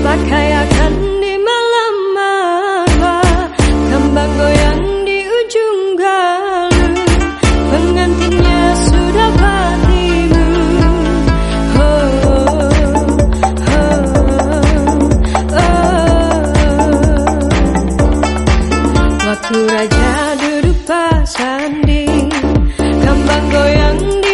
Pakai akan di malam malam Kembang goyang di ujung Pengantinnya sudah oh, oh, oh, Waktu raja duduk pasandi kambang goyang di